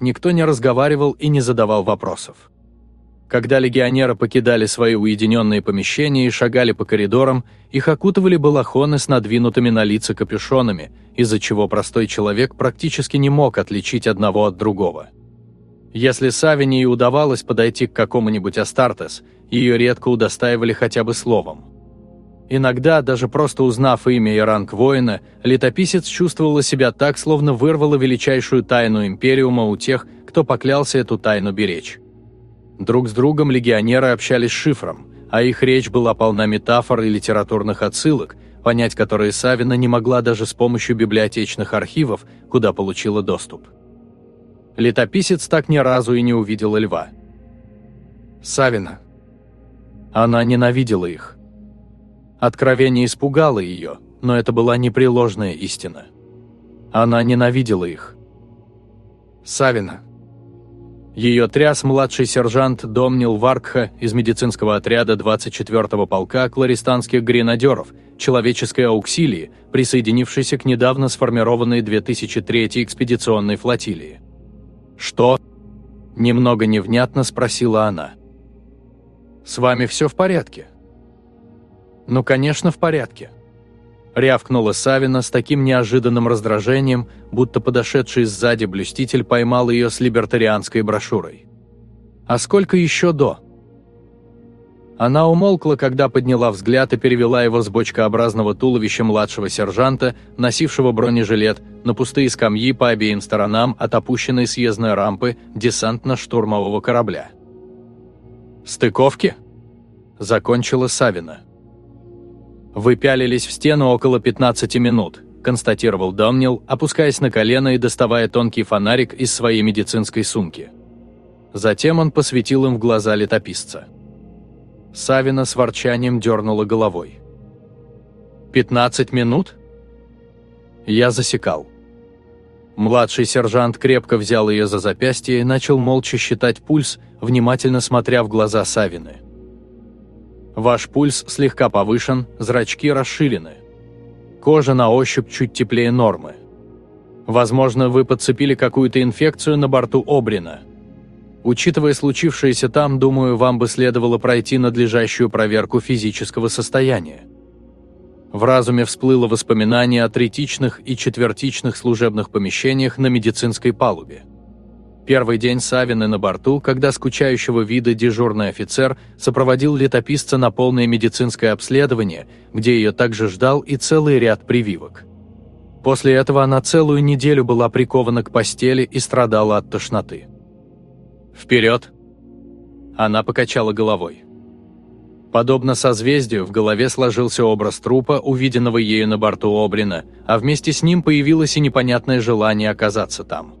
никто не разговаривал и не задавал вопросов. Когда легионеры покидали свои уединенные помещения и шагали по коридорам, их окутывали балахоны с надвинутыми на лица капюшонами, из-за чего простой человек практически не мог отличить одного от другого. Если Савине и удавалось подойти к какому-нибудь Астартес, ее редко удостаивали хотя бы словом. Иногда, даже просто узнав имя и ранг воина, летописец чувствовала себя так, словно вырвала величайшую тайну Империума у тех, кто поклялся эту тайну беречь. Друг с другом легионеры общались шифром, а их речь была полна метафор и литературных отсылок, понять которые Савина не могла даже с помощью библиотечных архивов, куда получила доступ. Летописец так ни разу и не увидела льва. Савина. Она ненавидела их. Откровение испугало ее, но это была непреложная истина. Она ненавидела их. Савина. Ее тряс младший сержант Домнил Варкха из медицинского отряда 24-го полка кларистанских гренадеров, человеческой ауксилии, присоединившейся к недавно сформированной 2003-й экспедиционной флотилии. «Что?» – немного невнятно спросила она. «С вами все в порядке?» «Ну, конечно, в порядке», Рявкнула Савина с таким неожиданным раздражением, будто подошедший сзади блюститель поймал ее с либертарианской брошюрой. «А сколько еще до?» Она умолкла, когда подняла взгляд и перевела его с бочкообразного туловища младшего сержанта, носившего бронежилет, на пустые скамьи по обеим сторонам от опущенной съездной рампы десантно-штурмового корабля. «Стыковки?» – закончила Савина. «Вы пялились в стену около 15 минут», – констатировал Домнил, опускаясь на колено и доставая тонкий фонарик из своей медицинской сумки. Затем он посветил им в глаза летописца. Савина с ворчанием дернула головой. «Пятнадцать минут?» Я засекал. Младший сержант крепко взял ее за запястье и начал молча считать пульс, внимательно смотря в глаза Савины. Ваш пульс слегка повышен, зрачки расширены. Кожа на ощупь чуть теплее нормы. Возможно, вы подцепили какую-то инфекцию на борту Обрина. Учитывая случившееся там, думаю, вам бы следовало пройти надлежащую проверку физического состояния. В разуме всплыло воспоминание о третичных и четвертичных служебных помещениях на медицинской палубе. Первый день Савины на борту, когда скучающего вида дежурный офицер сопроводил летописца на полное медицинское обследование, где ее также ждал и целый ряд прививок. После этого она целую неделю была прикована к постели и страдала от тошноты. «Вперед!» Она покачала головой. Подобно созвездию, в голове сложился образ трупа, увиденного ею на борту Обрина, а вместе с ним появилось и непонятное желание оказаться там.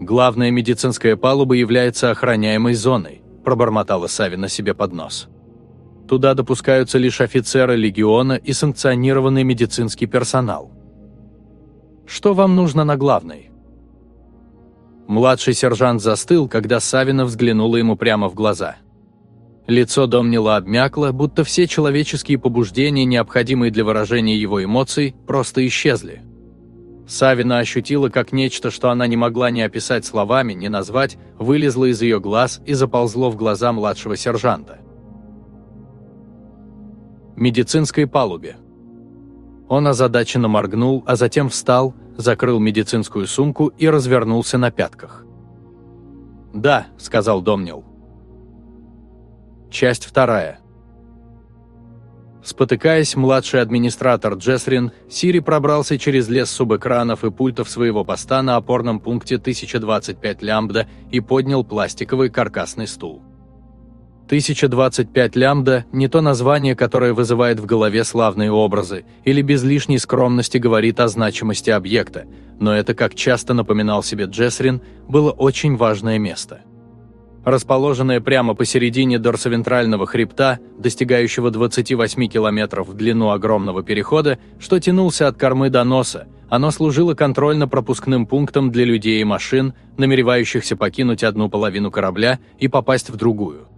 «Главная медицинская палуба является охраняемой зоной», – пробормотала Савина себе под нос. «Туда допускаются лишь офицеры легиона и санкционированный медицинский персонал». «Что вам нужно на главной?» Младший сержант застыл, когда Савина взглянула ему прямо в глаза. Лицо Домнила обмякло, будто все человеческие побуждения, необходимые для выражения его эмоций, просто исчезли. Савина ощутила, как нечто, что она не могла ни описать словами, ни назвать, вылезло из ее глаз и заползло в глаза младшего сержанта. Медицинской палубе. Он озадаченно моргнул, а затем встал, закрыл медицинскую сумку и развернулся на пятках. «Да», — сказал Домнил. Часть вторая. Спотыкаясь, младший администратор Джесрин, Сири пробрался через лес субэкранов и пультов своего поста на опорном пункте 1025 лямбда и поднял пластиковый каркасный стул. 1025 лямбда – не то название, которое вызывает в голове славные образы, или без лишней скромности говорит о значимости объекта, но это, как часто напоминал себе Джесрин, было очень важное место – расположенное прямо посередине дорсовентрального хребта, достигающего 28 километров в длину огромного перехода, что тянулся от кормы до носа, оно служило контрольно-пропускным пунктом для людей и машин, намеревающихся покинуть одну половину корабля и попасть в другую.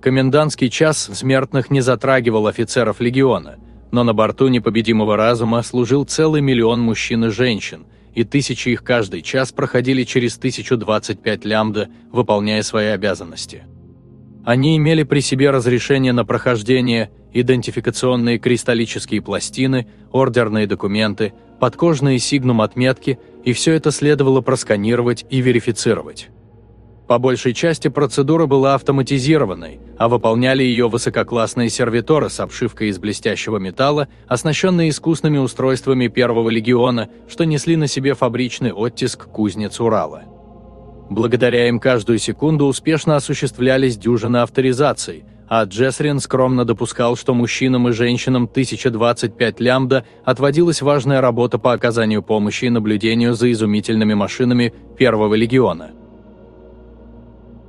Комендантский час смертных не затрагивал офицеров легиона, но на борту непобедимого разума служил целый миллион мужчин и женщин – и тысячи их каждый час проходили через 1025 лямбда, выполняя свои обязанности. Они имели при себе разрешение на прохождение, идентификационные кристаллические пластины, ордерные документы, подкожные сигнум-отметки, и все это следовало просканировать и верифицировать. По большей части процедура была автоматизированной, а выполняли ее высококлассные сервиторы с обшивкой из блестящего металла, оснащенные искусными устройствами Первого легиона, что несли на себе фабричный оттиск кузнец Урала. Благодаря им каждую секунду успешно осуществлялись дюжины авторизаций, а Джесрин скромно допускал, что мужчинам и женщинам 1025 лямбда отводилась важная работа по оказанию помощи и наблюдению за изумительными машинами Первого легиона –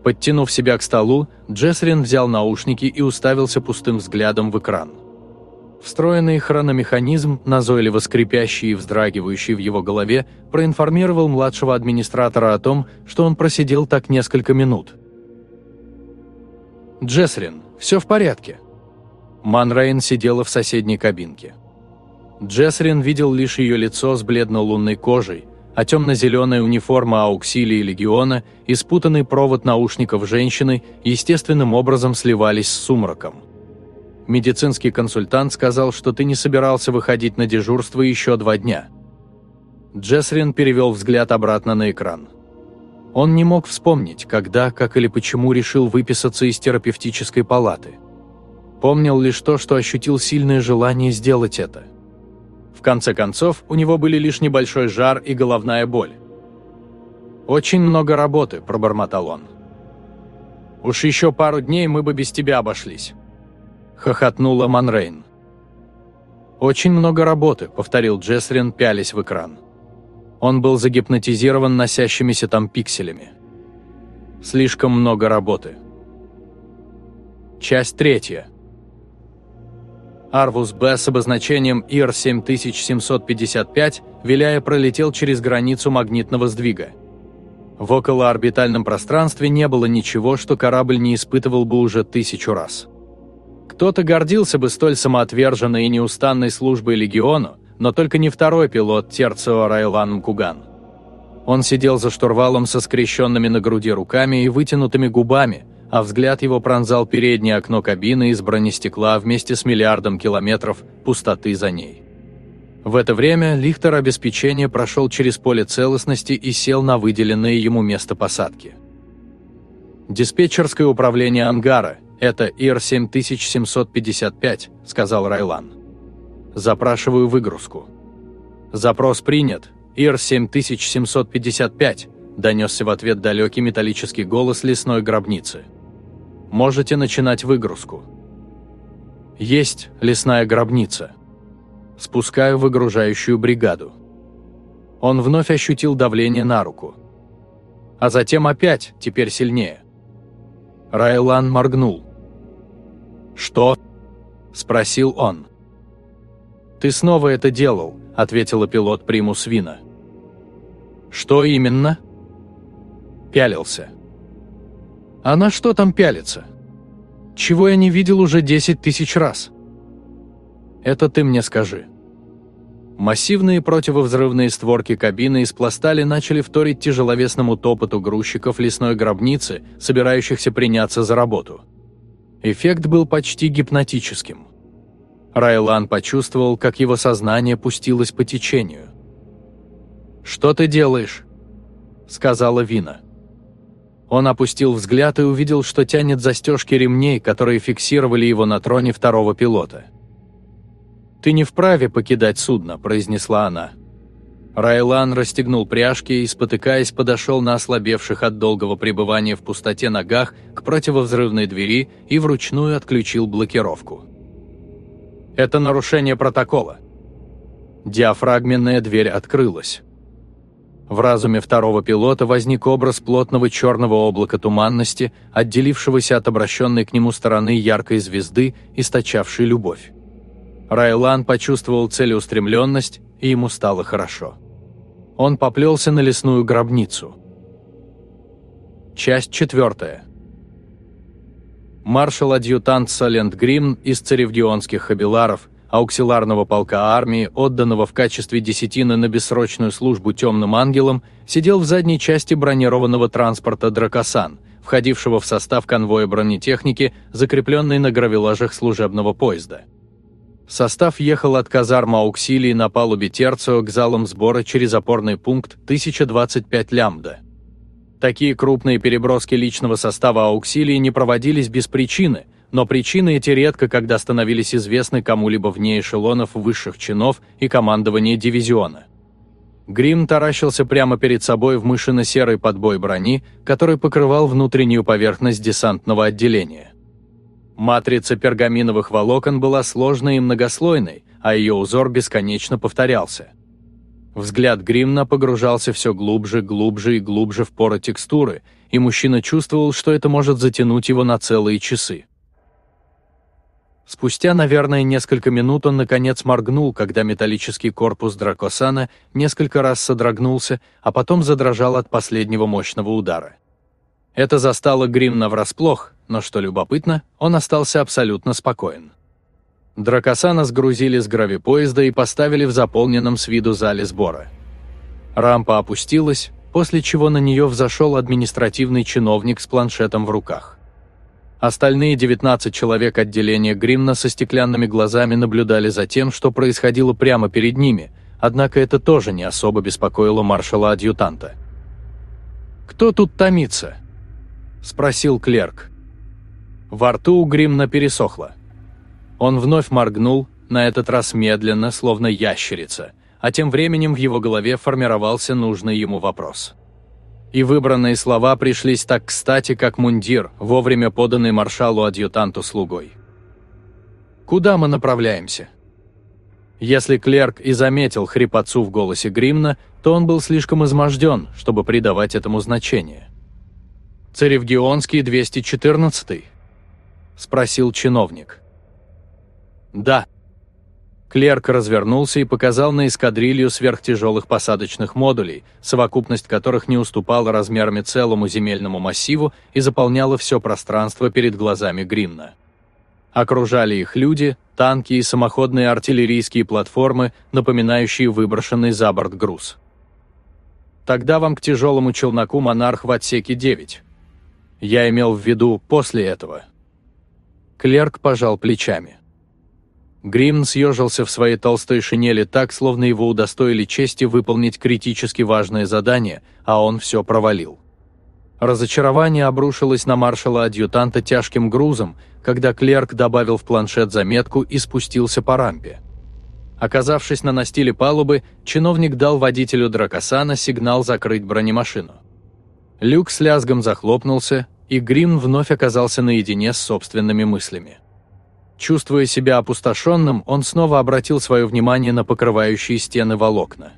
Подтянув себя к столу, Джесрин взял наушники и уставился пустым взглядом в экран. Встроенный хрономеханизм, назойливо скрипящий и вздрагивающий в его голове, проинформировал младшего администратора о том, что он просидел так несколько минут. «Джесрин, все в порядке». Манрейн сидела в соседней кабинке. Джесрин видел лишь ее лицо с бледно-лунной кожей, а темно-зеленая униформа ауксилии легиона и спутанный провод наушников женщины естественным образом сливались с сумраком. Медицинский консультант сказал, что ты не собирался выходить на дежурство еще два дня. Джесрин перевел взгляд обратно на экран. Он не мог вспомнить, когда, как или почему решил выписаться из терапевтической палаты. Помнил лишь то, что ощутил сильное желание сделать это. В конце концов, у него были лишь небольшой жар и головная боль. «Очень много работы», – пробормотал он. «Уж еще пару дней мы бы без тебя обошлись», – хохотнула Манрейн. «Очень много работы», – повторил Джесрин, пялясь в экран. Он был загипнотизирован носящимися там пикселями. «Слишком много работы». Часть третья. Арвус Б с обозначением ИР-7755, виляя, пролетел через границу магнитного сдвига. В околоорбитальном пространстве не было ничего, что корабль не испытывал бы уже тысячу раз. Кто-то гордился бы столь самоотверженной и неустанной службой Легиону, но только не второй пилот Терцио Райлан Мкуган. Он сидел за штурвалом со скрещенными на груди руками и вытянутыми губами, а взгляд его пронзал переднее окно кабины из бронестекла вместе с миллиардом километров пустоты за ней. В это время лихтер обеспечения прошел через поле целостности и сел на выделенное ему место посадки. «Диспетчерское управление ангара – это ИР-7755», – сказал Райлан. «Запрашиваю выгрузку». «Запрос принят. ИР-7755», – донесся в ответ далекий металлический голос лесной гробницы. Можете начинать выгрузку. Есть лесная гробница. Спускаю выгружающую бригаду. Он вновь ощутил давление на руку. А затем опять, теперь сильнее. Райлан моргнул. «Что?» – спросил он. «Ты снова это делал», – ответила пилот Примус Вина. «Что именно?» «Пялился». А на что там пялиться? Чего я не видел уже 10 тысяч раз? Это ты мне скажи. Массивные противовзрывные створки кабины из пластали начали вторить тяжеловесному топоту грузчиков лесной гробницы, собирающихся приняться за работу. Эффект был почти гипнотическим. Райлан почувствовал, как его сознание пустилось по течению. «Что ты делаешь?» – сказала Вина. Он опустил взгляд и увидел, что тянет застежки ремней, которые фиксировали его на троне второго пилота. «Ты не вправе покидать судно», – произнесла она. Райлан расстегнул пряжки и, спотыкаясь, подошел на ослабевших от долгого пребывания в пустоте ногах к противовзрывной двери и вручную отключил блокировку. «Это нарушение протокола». Диафрагменная дверь открылась. В разуме второго пилота возник образ плотного черного облака туманности, отделившегося от обращенной к нему стороны яркой звезды, источавшей любовь. Райлан почувствовал целеустремленность, и ему стало хорошо. Он поплелся на лесную гробницу. Часть четвертая. Маршал-адъютант Салент Грим из царевдионских хабиларов, ауксиларного полка армии, отданного в качестве десятины на бессрочную службу темным ангелам, сидел в задней части бронированного транспорта «Дракосан», входившего в состав конвоя бронетехники, закрепленной на гравелажах служебного поезда. Состав ехал от казарма Ауксилии на палубе Терцио к залам сбора через опорный пункт 1025 лямбда. Такие крупные переброски личного состава Ауксилии не проводились без причины, но причины эти редко когда становились известны кому-либо вне эшелонов высших чинов и командования дивизиона. Грим таращился прямо перед собой в мышино-серый подбой брони, который покрывал внутреннюю поверхность десантного отделения. Матрица пергаминовых волокон была сложной и многослойной, а ее узор бесконечно повторялся. Взгляд Гримна погружался все глубже, глубже и глубже в поры текстуры, и мужчина чувствовал, что это может затянуть его на целые часы. Спустя, наверное, несколько минут он наконец моргнул, когда металлический корпус Дракосана несколько раз содрогнулся, а потом задрожал от последнего мощного удара. Это застало Гримна врасплох, но, что любопытно, он остался абсолютно спокоен. Дракосана сгрузили с гравипоезда и поставили в заполненном с виду зале сбора. Рампа опустилась, после чего на нее взошел административный чиновник с планшетом в руках. Остальные 19 человек отделения Гримна со стеклянными глазами наблюдали за тем, что происходило прямо перед ними, однако это тоже не особо беспокоило маршала-адъютанта. «Кто тут томится?» – спросил клерк. Во рту у Гримна пересохло. Он вновь моргнул, на этот раз медленно, словно ящерица, а тем временем в его голове формировался нужный ему вопрос – и выбранные слова пришлись так кстати, как мундир, вовремя поданный маршалу-адъютанту слугой. «Куда мы направляемся?» Если клерк и заметил хрипотцу в голосе Гримна, то он был слишком изможден, чтобы придавать этому значение. «Царевгионский 214-й?» – спросил чиновник. «Да», Клерк развернулся и показал на эскадрилью сверхтяжелых посадочных модулей, совокупность которых не уступала размерами целому земельному массиву и заполняла все пространство перед глазами Гримна. Окружали их люди, танки и самоходные артиллерийские платформы, напоминающие выброшенный за борт груз. Тогда вам к тяжелому челноку «Монарх» в отсеке 9. Я имел в виду после этого. Клерк пожал плечами. Гримн съежился в своей толстой шинели так, словно его удостоили чести выполнить критически важное задание, а он все провалил. Разочарование обрушилось на маршала-адъютанта тяжким грузом, когда клерк добавил в планшет заметку и спустился по рампе. Оказавшись на настиле палубы, чиновник дал водителю Дракосана сигнал закрыть бронемашину. Люк с лязгом захлопнулся, и Грим вновь оказался наедине с собственными мыслями. Чувствуя себя опустошенным, он снова обратил свое внимание на покрывающие стены волокна.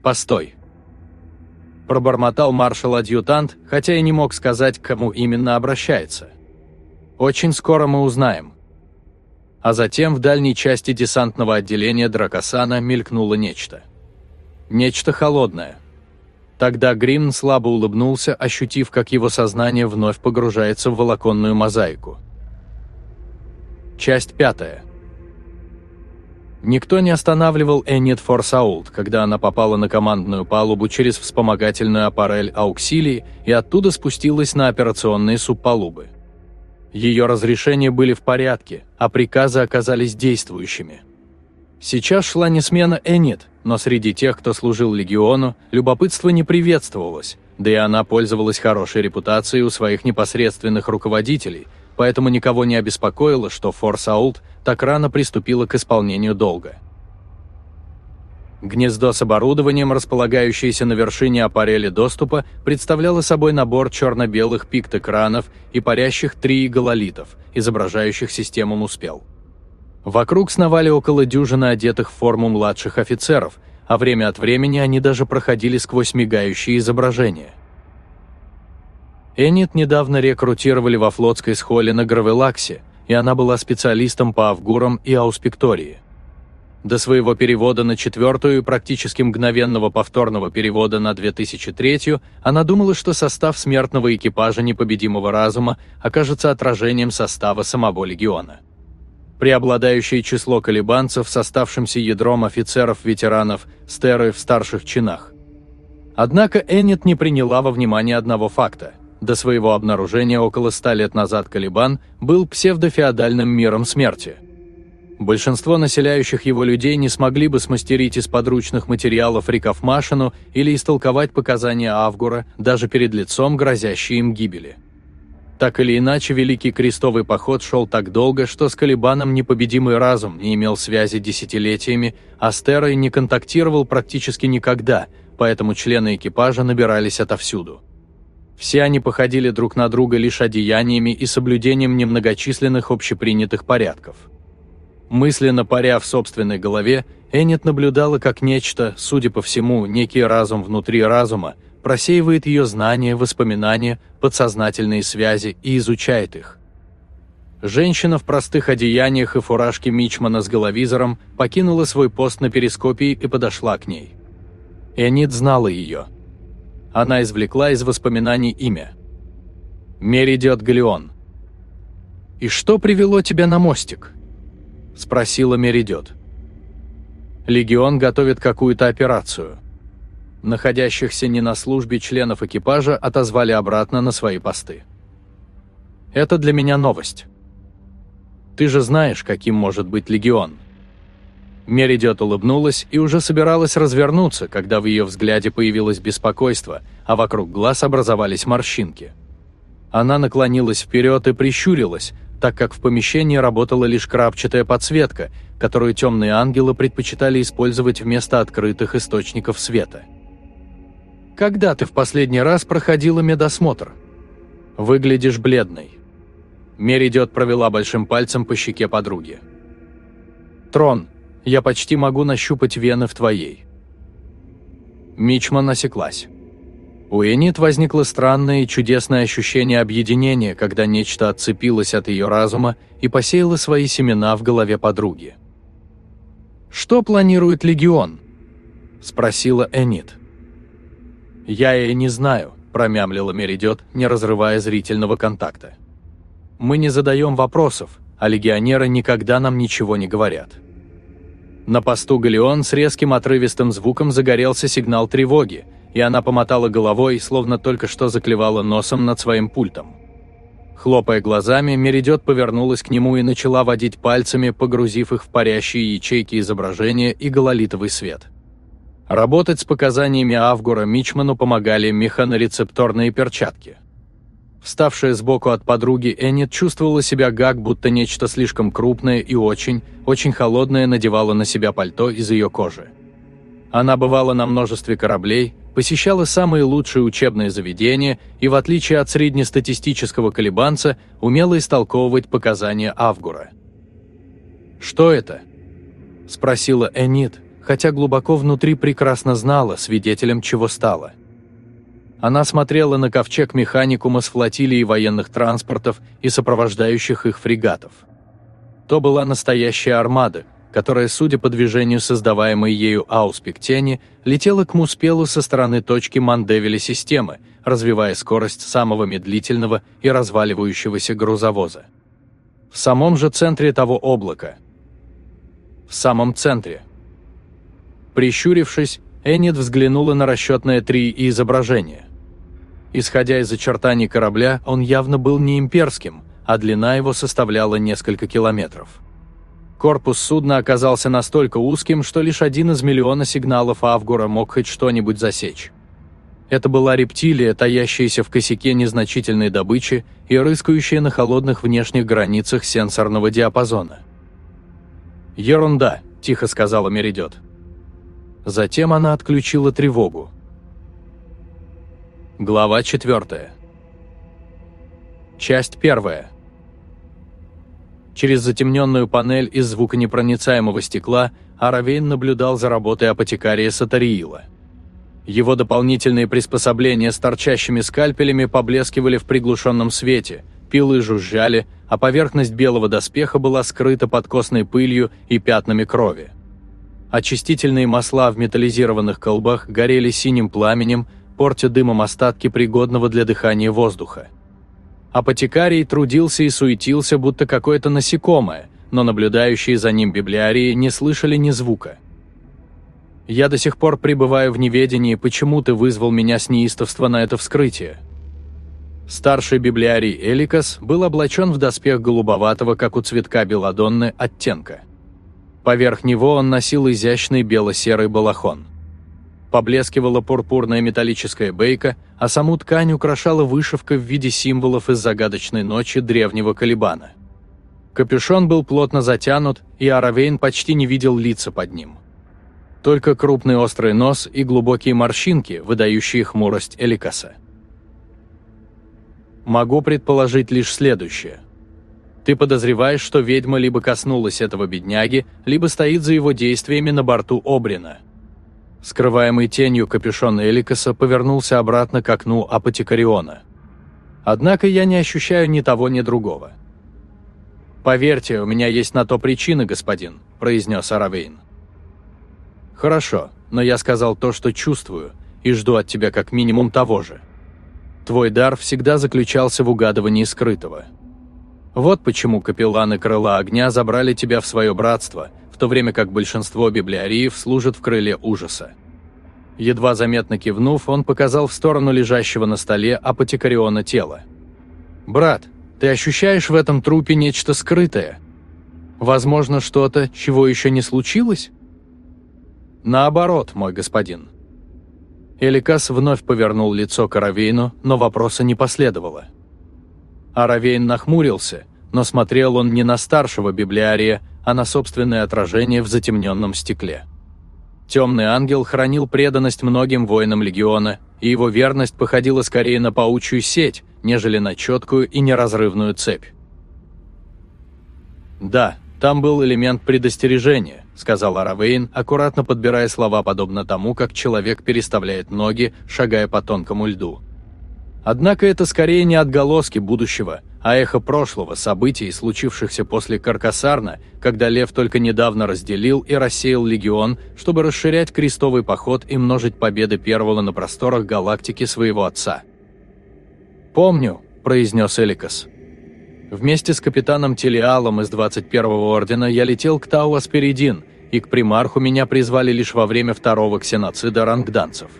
«Постой!» Пробормотал маршал-адъютант, хотя и не мог сказать, к кому именно обращается. «Очень скоро мы узнаем». А затем в дальней части десантного отделения Дракосана мелькнуло нечто. Нечто холодное. Тогда Гримн слабо улыбнулся, ощутив, как его сознание вновь погружается в волоконную мозаику. Часть пятая. Никто не останавливал Эннет Форсаулт, когда она попала на командную палубу через вспомогательную аппарель Ауксилии и оттуда спустилась на операционные субпалубы. Ее разрешения были в порядке, а приказы оказались действующими. Сейчас шла не смена Эннет, но среди тех, кто служил легиону, любопытство не приветствовалось, да и она пользовалась хорошей репутацией у своих непосредственных руководителей – поэтому никого не обеспокоило, что Форсаулт так рано приступила к исполнению долга. Гнездо с оборудованием, располагающееся на вершине аппарели доступа, представляло собой набор черно-белых пикт-экранов и парящих три гололитов, изображающих систему Муспел. Вокруг сновали около дюжины одетых в форму младших офицеров, а время от времени они даже проходили сквозь мигающие изображения. Энит недавно рекрутировали во флотской схоле на Гравелаксе, и она была специалистом по авгурам и ауспектории. До своего перевода на четвертую и практически мгновенного повторного перевода на 2003 она думала, что состав смертного экипажа непобедимого разума окажется отражением состава самого легиона. преобладающее число колебанцев с оставшимся ядром офицеров-ветеранов стеры в старших чинах. Однако Эннет не приняла во внимание одного факта. До своего обнаружения около ста лет назад Калибан был псевдофеодальным миром смерти. Большинство населяющих его людей не смогли бы смастерить из подручных материалов рикофмашину или истолковать показания Авгура даже перед лицом грозящей им гибели. Так или иначе, Великий Крестовый Поход шел так долго, что с Калибаном непобедимый разум не имел связи десятилетиями, а с Террой не контактировал практически никогда, поэтому члены экипажа набирались отовсюду. Все они походили друг на друга лишь одеяниями и соблюдением немногочисленных общепринятых порядков. Мысленно паря в собственной голове, Эннет наблюдала, как нечто, судя по всему, некий разум внутри разума, просеивает ее знания, воспоминания, подсознательные связи и изучает их. Женщина в простых одеяниях и фуражке Мичмана с головизором покинула свой пост на перископии и подошла к ней. Энит знала ее. Она извлекла из воспоминаний имя. Меридиот Галеон. «И что привело тебя на мостик?» – спросила Меридиот. «Легион готовит какую-то операцию». Находящихся не на службе членов экипажа отозвали обратно на свои посты. «Это для меня новость. Ты же знаешь, каким может быть легион». Меридиот улыбнулась и уже собиралась развернуться, когда в ее взгляде появилось беспокойство, а вокруг глаз образовались морщинки. Она наклонилась вперед и прищурилась, так как в помещении работала лишь крапчатая подсветка, которую темные ангелы предпочитали использовать вместо открытых источников света. «Когда ты в последний раз проходила медосмотр?» «Выглядишь бледной». Меридиот провела большим пальцем по щеке подруги. «Трон, я почти могу нащупать вены в твоей». Мичман осеклась. У Энит возникло странное и чудесное ощущение объединения, когда нечто отцепилось от ее разума и посеяло свои семена в голове подруги. «Что планирует Легион?» – спросила Энит. «Я и не знаю», – промямлила Меридет, не разрывая зрительного контакта. «Мы не задаем вопросов, а легионеры никогда нам ничего не говорят». На посту Галеон с резким отрывистым звуком загорелся сигнал тревоги, и она помотала головой, словно только что заклевала носом над своим пультом. Хлопая глазами, Меридет повернулась к нему и начала водить пальцами, погрузив их в парящие ячейки изображения и гололитовый свет. Работать с показаниями Авгура Мичману помогали механорецепторные перчатки – Вставшая сбоку от подруги, Эннет чувствовала себя гак, будто нечто слишком крупное и очень, очень холодное надевало на себя пальто из ее кожи. Она бывала на множестве кораблей, посещала самые лучшие учебные заведения и, в отличие от среднестатистического колебанца, умела истолковывать показания Авгура. «Что это?» – спросила Энит, хотя глубоко внутри прекрасно знала, свидетелем чего стала – она смотрела на ковчег механикума с флотилией военных транспортов и сопровождающих их фрегатов. То была настоящая армада, которая, судя по движению создаваемой ею ауспектени, летела к Муспелу со стороны точки Мандевеля системы, развивая скорость самого медлительного и разваливающегося грузовоза. В самом же центре того облака. В самом центре. Прищурившись, Эннет взглянула на расчетное три и изображение. Исходя из очертаний корабля, он явно был не имперским, а длина его составляла несколько километров. Корпус судна оказался настолько узким, что лишь один из миллиона сигналов Авгура мог хоть что-нибудь засечь. Это была рептилия, таящаяся в косяке незначительной добычи и рыскающая на холодных внешних границах сенсорного диапазона. «Ерунда», – тихо сказала Меридет. Затем она отключила тревогу. Глава 4. Часть 1. Через затемненную панель из звуконепроницаемого стекла Аравейн наблюдал за работой апотекария Сатариила. Его дополнительные приспособления с торчащими скальпелями поблескивали в приглушенном свете, пилы жужжали, а поверхность белого доспеха была скрыта под костной пылью и пятнами крови. Очистительные масла в металлизированных колбах горели синим пламенем, портя дымом остатки пригодного для дыхания воздуха. Апотекарий трудился и суетился, будто какое-то насекомое, но наблюдающие за ним библиарии не слышали ни звука. «Я до сих пор пребываю в неведении, почему ты вызвал меня с неистовства на это вскрытие». Старший библиарий Эликас был облачен в доспех голубоватого, как у цветка белладонны, оттенка. Поверх него он носил изящный бело-серый балахон. Поблескивала пурпурная металлическая бейка, а саму ткань украшала вышивка в виде символов из загадочной ночи древнего Калибана. Капюшон был плотно затянут, и Аравейн почти не видел лица под ним. Только крупный острый нос и глубокие морщинки, выдающие хмурость Эликаса. Могу предположить лишь следующее. Ты подозреваешь, что ведьма либо коснулась этого бедняги, либо стоит за его действиями на борту Обрина. Скрываемый тенью капюшон Эликаса повернулся обратно к окну Апотекариона. Однако я не ощущаю ни того, ни другого. «Поверьте, у меня есть на то причины, господин», – произнес Аравейн. «Хорошо, но я сказал то, что чувствую, и жду от тебя как минимум того же. Твой дар всегда заключался в угадывании скрытого. Вот почему капелланы Крыла Огня забрали тебя в свое братство, в то время как большинство библиариев служат в Крыле Ужаса. Едва заметно кивнув, он показал в сторону лежащего на столе апотекариона тела. «Брат, ты ощущаешь в этом трупе нечто скрытое? Возможно, что-то, чего еще не случилось?» «Наоборот, мой господин». Эликас вновь повернул лицо к Аравейну, но вопроса не последовало. Аравейн нахмурился, но смотрел он не на старшего библиария, а на собственное отражение в затемненном стекле. Темный ангел хранил преданность многим воинам легиона, и его верность походила скорее на паучью сеть, нежели на четкую и неразрывную цепь. «Да, там был элемент предостережения», — сказал Аравейн, аккуратно подбирая слова подобно тому, как человек переставляет ноги, шагая по тонкому льду. Однако это скорее не отголоски будущего, а эхо прошлого, событий, случившихся после Каркасарна, когда Лев только недавно разделил и рассеял легион, чтобы расширять крестовый поход и множить победы Первого на просторах галактики своего отца. «Помню», – произнес Эликас. «Вместе с капитаном Телиалом из 21-го ордена я летел к Тау Асперидин, и к примарху меня призвали лишь во время второго ксеноцида рангданцев.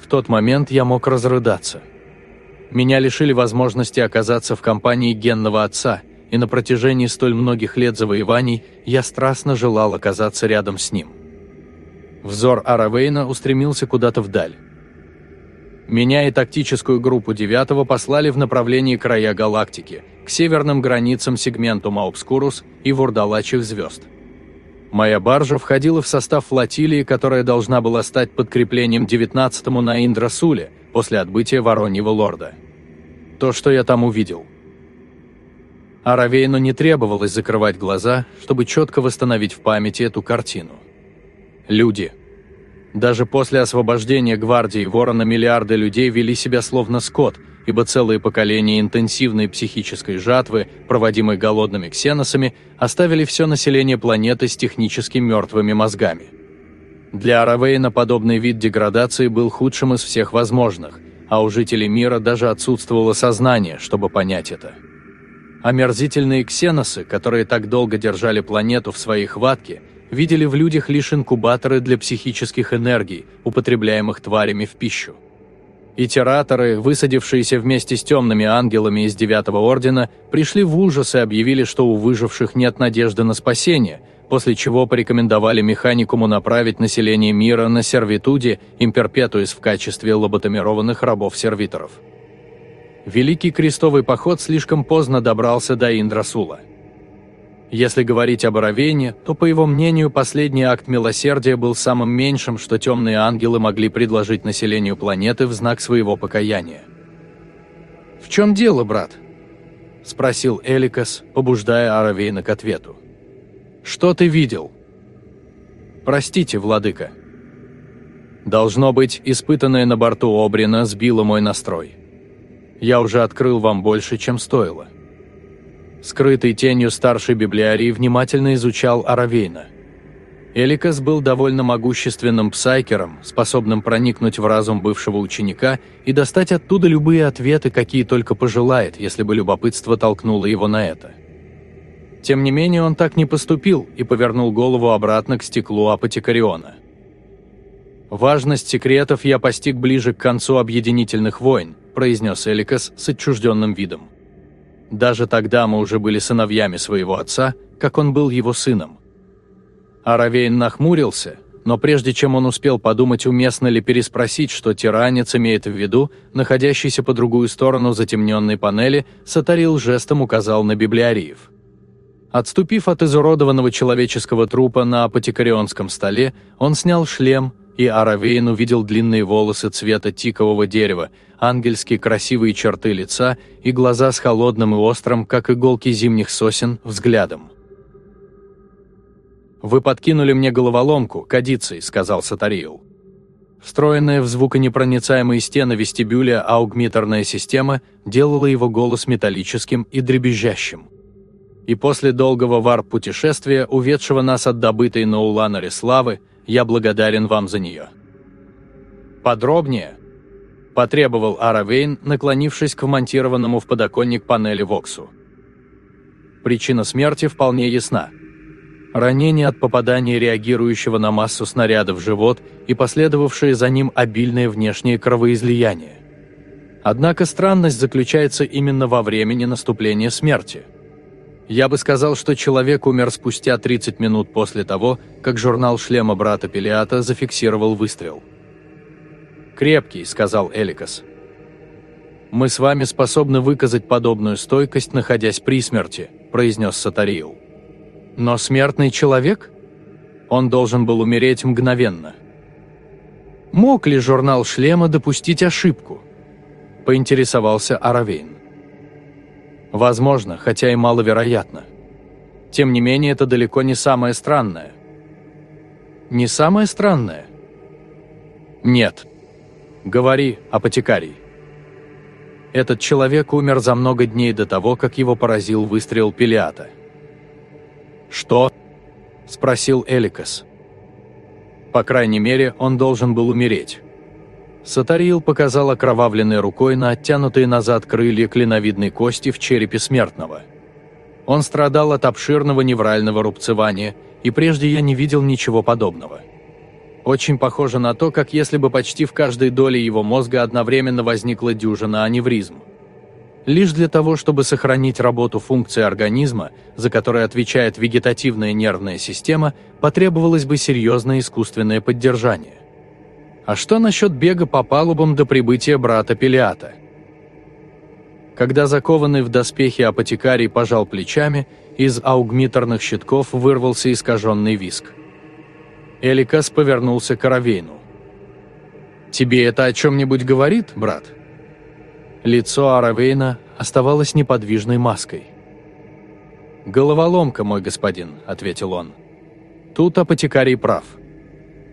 В тот момент я мог разрыдаться». Меня лишили возможности оказаться в компании генного отца, и на протяжении столь многих лет завоеваний я страстно желал оказаться рядом с ним. Взор Аравейна устремился куда-то вдаль. Меня и тактическую группу девятого послали в направлении края галактики, к северным границам сегменту Маубскурус и Вурдалачих звезд. Моя баржа входила в состав флотилии, которая должна была стать подкреплением 19-му на Индрасуле, после отбытия Вороньего Лорда. То, что я там увидел. А Равейну не требовалось закрывать глаза, чтобы четко восстановить в памяти эту картину. Люди. Даже после освобождения гвардии Ворона миллиарды людей вели себя словно скот, ибо целые поколения интенсивной психической жатвы, проводимой голодными ксеносами, оставили все население планеты с технически мертвыми мозгами – для Аравейна подобный вид деградации был худшим из всех возможных, а у жителей мира даже отсутствовало сознание, чтобы понять это. Омерзительные ксеносы, которые так долго держали планету в своей хватке, видели в людях лишь инкубаторы для психических энергий, употребляемых тварями в пищу. Итераторы, высадившиеся вместе с темными ангелами из Девятого Ордена, пришли в ужас и объявили, что у выживших нет надежды на спасение, после чего порекомендовали механикуму направить население мира на сервитуде имперпетуис в качестве лоботомированных рабов-сервиторов. Великий крестовый поход слишком поздно добрался до Индрасула. Если говорить об Аравене, то, по его мнению, последний акт милосердия был самым меньшим, что темные ангелы могли предложить населению планеты в знак своего покаяния. «В чем дело, брат?» – спросил Эликас, побуждая Аравейна к ответу. Что ты видел?» «Простите, владыка». «Должно быть, испытанное на борту Обрина сбило мой настрой. Я уже открыл вам больше, чем стоило». Скрытый тенью старший библиарий внимательно изучал Аравейна. Эликас был довольно могущественным псайкером, способным проникнуть в разум бывшего ученика и достать оттуда любые ответы, какие только пожелает, если бы любопытство толкнуло его на это. Тем не менее, он так не поступил и повернул голову обратно к стеклу апотекариона. «Важность секретов я постиг ближе к концу объединительных войн», произнес Эликас с отчужденным видом. «Даже тогда мы уже были сыновьями своего отца, как он был его сыном». Аравейн нахмурился, но прежде чем он успел подумать, уместно ли переспросить, что тиранец имеет в виду, находящийся по другую сторону затемненной панели, Сатарил жестом указал на библиариев. Отступив от изуродованного человеческого трупа на апотекарионском столе, он снял шлем, и Аравейн увидел длинные волосы цвета тикового дерева, ангельские красивые черты лица и глаза с холодным и острым, как иголки зимних сосен, взглядом. «Вы подкинули мне головоломку, кадицей», — сказал Сатариил. Встроенная в звуконепроницаемые стены вестибюля аугмитерная система делала его голос металлическим и дребезжащим. И после долгого варп-путешествия, уведшего нас от добытой на Уланаре славы, я благодарен вам за нее. Подробнее, потребовал Аравейн, наклонившись к вмонтированному в подоконник панели Воксу. Причина смерти вполне ясна – ранение от попадания реагирующего на массу снаряда в живот и последовавшее за ним обильное внешнее кровоизлияние. Однако странность заключается именно во времени наступления смерти. Я бы сказал, что человек умер спустя 30 минут после того, как журнал шлема брата Пелиата зафиксировал выстрел. «Крепкий», — сказал Эликас. «Мы с вами способны выказать подобную стойкость, находясь при смерти», — произнес Сатариил. Но смертный человек? Он должен был умереть мгновенно. Мог ли журнал шлема допустить ошибку? Поинтересовался Аравейн. Возможно, хотя и маловероятно. Тем не менее, это далеко не самое странное. Не самое странное? Нет. Говори, апотекарий. Этот человек умер за много дней до того, как его поразил выстрел Пелиата. «Что?» – спросил Эликас. По крайней мере, он должен был умереть. Сатарил показал окровавленной рукой на оттянутые назад крылья клиновидной кости в черепе смертного. Он страдал от обширного неврального рубцевания, и прежде я не видел ничего подобного. Очень похоже на то, как если бы почти в каждой доле его мозга одновременно возникла дюжина аневризм. Лишь для того, чтобы сохранить работу функции организма, за которой отвечает вегетативная нервная система, потребовалось бы серьезное искусственное поддержание. А что насчет бега по палубам до прибытия брата Пелиата? Когда закованный в доспехи апотекарий пожал плечами, из аугмиторных щитков вырвался искаженный виск. Эликас повернулся к Аравейну. «Тебе это о чем-нибудь говорит, брат?» Лицо Аравейна оставалось неподвижной маской. «Головоломка, мой господин», — ответил он. «Тут апотекарий прав.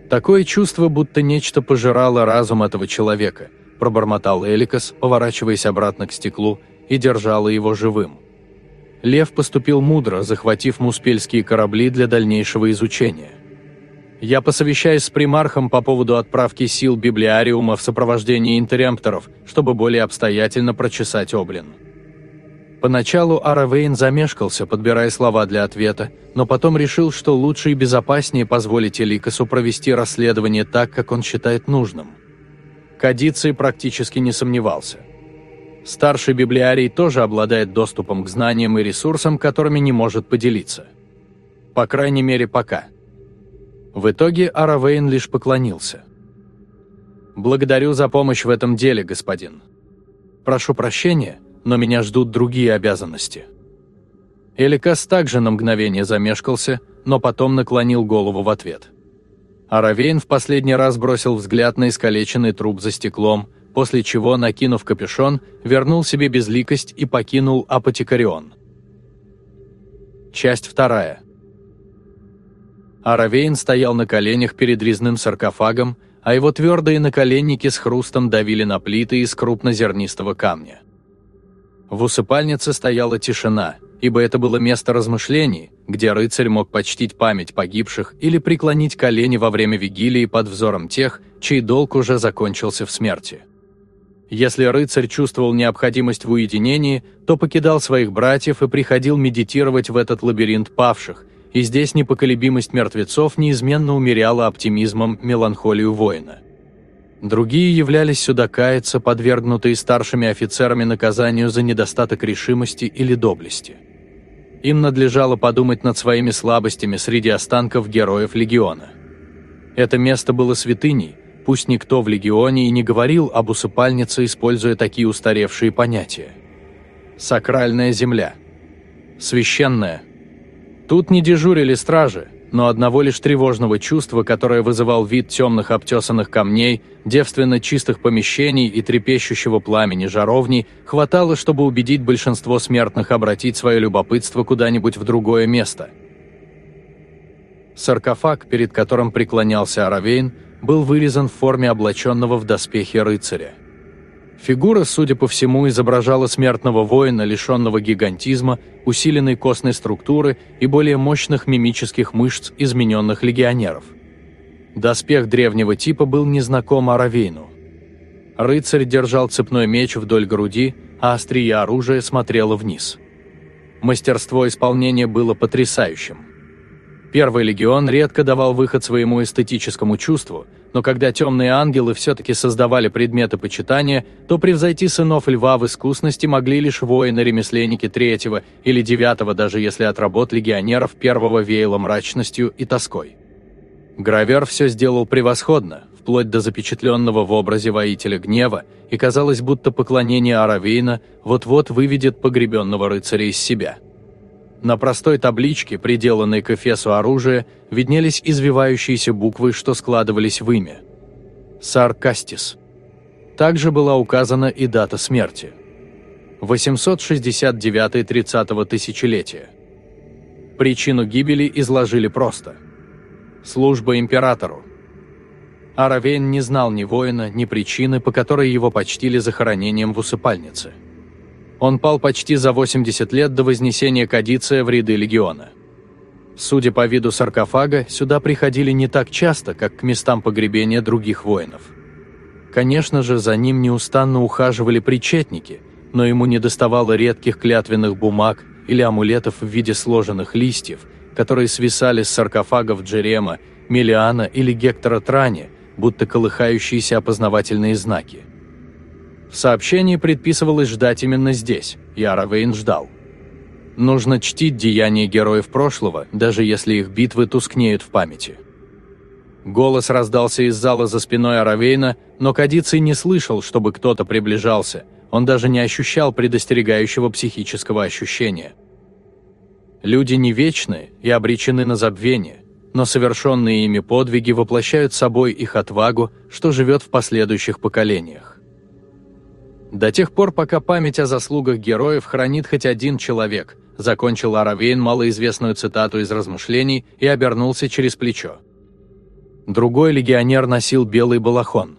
Такое чувство, будто нечто пожирало разум этого человека», — пробормотал Эликас, поворачиваясь обратно к стеклу, и держало его живым. Лев поступил мудро, захватив муспельские корабли для дальнейшего изучения. Я посовещаюсь с примархом по поводу отправки сил библиариума в сопровождении интеремпторов, чтобы более обстоятельно прочесать Облин. Поначалу Аравейн замешкался, подбирая слова для ответа, но потом решил, что лучше и безопаснее позволить Эликасу провести расследование так, как он считает нужным. Кадиций практически не сомневался. Старший библиарий тоже обладает доступом к знаниям и ресурсам, которыми не может поделиться. По крайней мере, пока – в итоге Аравейн лишь поклонился. «Благодарю за помощь в этом деле, господин. Прошу прощения, но меня ждут другие обязанности». Эликас также на мгновение замешкался, но потом наклонил голову в ответ. Аравейн в последний раз бросил взгляд на искалеченный труп за стеклом, после чего, накинув капюшон, вернул себе безликость и покинул апотекарион. Часть вторая. Аравейн стоял на коленях перед резным саркофагом, а его твердые наколенники с хрустом давили на плиты из крупнозернистого камня. В усыпальнице стояла тишина, ибо это было место размышлений, где рыцарь мог почтить память погибших или преклонить колени во время вигилии под взором тех, чей долг уже закончился в смерти. Если рыцарь чувствовал необходимость в уединении, то покидал своих братьев и приходил медитировать в этот лабиринт павших, и здесь непоколебимость мертвецов неизменно умеряла оптимизмом меланхолию воина. Другие являлись сюда каяться, подвергнутые старшими офицерами наказанию за недостаток решимости или доблести. Им надлежало подумать над своими слабостями среди останков героев легиона. Это место было святыней, пусть никто в легионе и не говорил об усыпальнице, используя такие устаревшие понятия. Сакральная земля. Священная. Тут не дежурили стражи, но одного лишь тревожного чувства, которое вызывал вид темных обтесанных камней, девственно чистых помещений и трепещущего пламени жаровней, хватало, чтобы убедить большинство смертных обратить свое любопытство куда-нибудь в другое место. Саркофаг, перед которым преклонялся Аравейн, был вырезан в форме облаченного в доспехи рыцаря. Фигура, судя по всему, изображала смертного воина, лишенного гигантизма, усиленной костной структуры и более мощных мимических мышц измененных легионеров. Доспех древнего типа был незнаком Аравейну. Рыцарь держал цепной меч вдоль груди, а острие оружия смотрело вниз. Мастерство исполнения было потрясающим. Первый легион редко давал выход своему эстетическому чувству, но когда темные ангелы все-таки создавали предметы почитания, то превзойти сынов льва в искусности могли лишь воины-ремесленники третьего или девятого, даже если от работ легионеров первого веяло мрачностью и тоской. Гравер все сделал превосходно, вплоть до запечатленного в образе воителя гнева, и казалось, будто поклонение Аравейна вот-вот выведет погребенного рыцаря из себя – на простой табличке, приделанной к эфесу оружия, виднелись извивающиеся буквы, что складывались в имя. Саркастис. Также была указана и дата смерти. 869-30 тысячелетия. Причину гибели изложили просто. Служба императору. Аравейн не знал ни воина, ни причины, по которой его почтили захоронением в усыпальнице. Он пал почти за 80 лет до вознесения Кадиция в ряды легиона. Судя по виду саркофага, сюда приходили не так часто, как к местам погребения других воинов. Конечно же, за ним неустанно ухаживали причетники, но ему не доставало редких клятвенных бумаг или амулетов в виде сложенных листьев, которые свисали с саркофагов Джерема, Мелиана или Гектора Трани, будто колыхающиеся опознавательные знаки. В сообщении предписывалось ждать именно здесь, и Аравейн ждал. Нужно чтить деяния героев прошлого, даже если их битвы тускнеют в памяти. Голос раздался из зала за спиной Аравейна, но Кадиций не слышал, чтобы кто-то приближался, он даже не ощущал предостерегающего психического ощущения. Люди не вечны и обречены на забвение, но совершенные ими подвиги воплощают собой их отвагу, что живет в последующих поколениях. До тех пор, пока память о заслугах героев хранит хоть один человек, закончил Аравейн малоизвестную цитату из размышлений и обернулся через плечо. Другой легионер носил белый балахон.